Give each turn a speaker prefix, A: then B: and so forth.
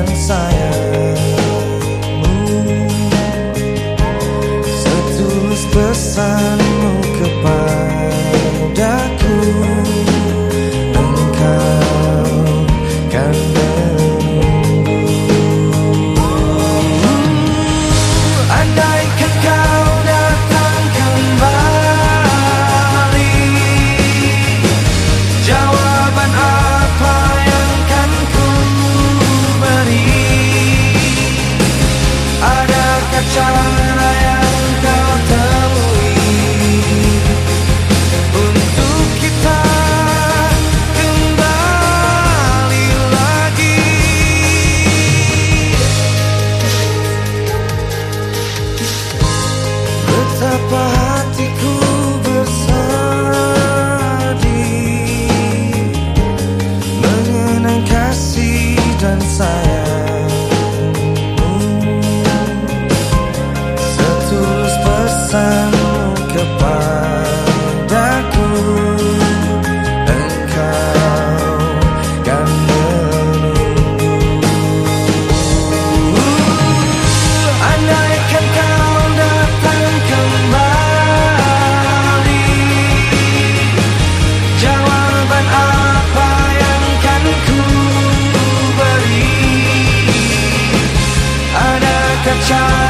A: and science. perasaanmu kepadaku. Engkau kan menunggu. Andaikan kau datang kembali Jawaban apa yang kan ku beri? Adakah cara